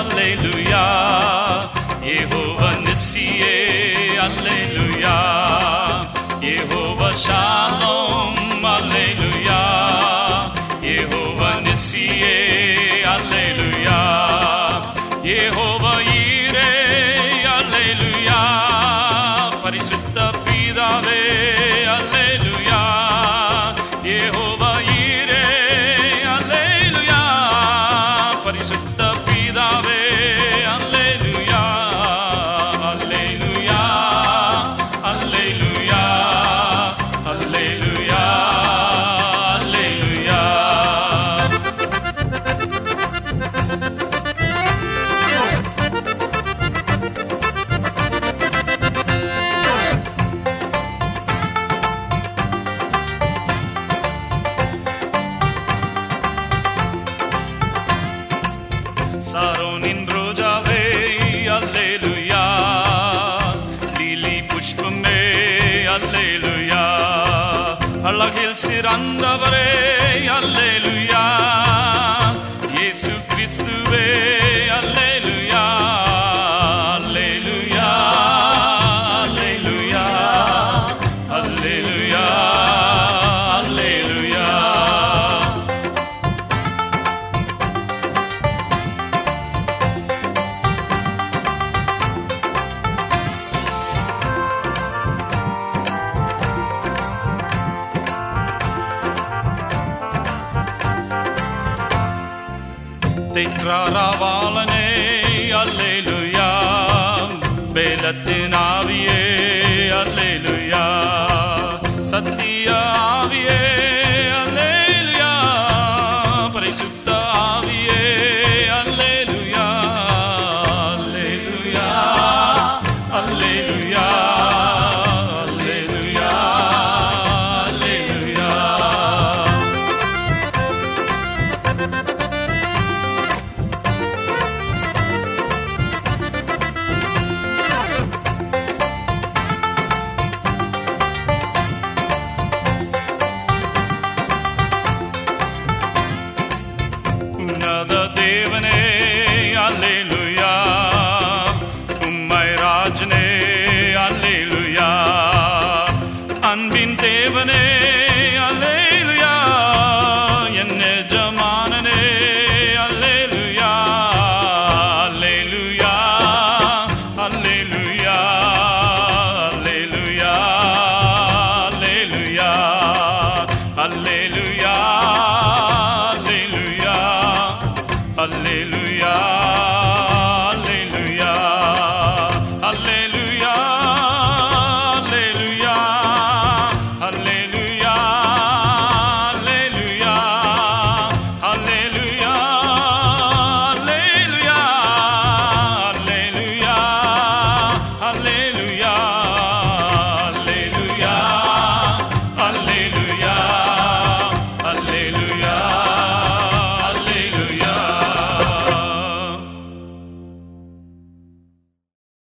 Alleluia. Jehovah Nissi, Alleluia. Jehovah Shalom, Alleluia. Jehovah Nissi, Alleluia. Jehovah Yireh. சாரோனின் Rojave அல்லேலுயா lily புஷ்பமே அல்லேலுயா அழகில் சிறந்தவரே அல்லேலுயா தென்றாராவாளனே அல்லேலுயாம் பேலத்தின் ஆவியே another day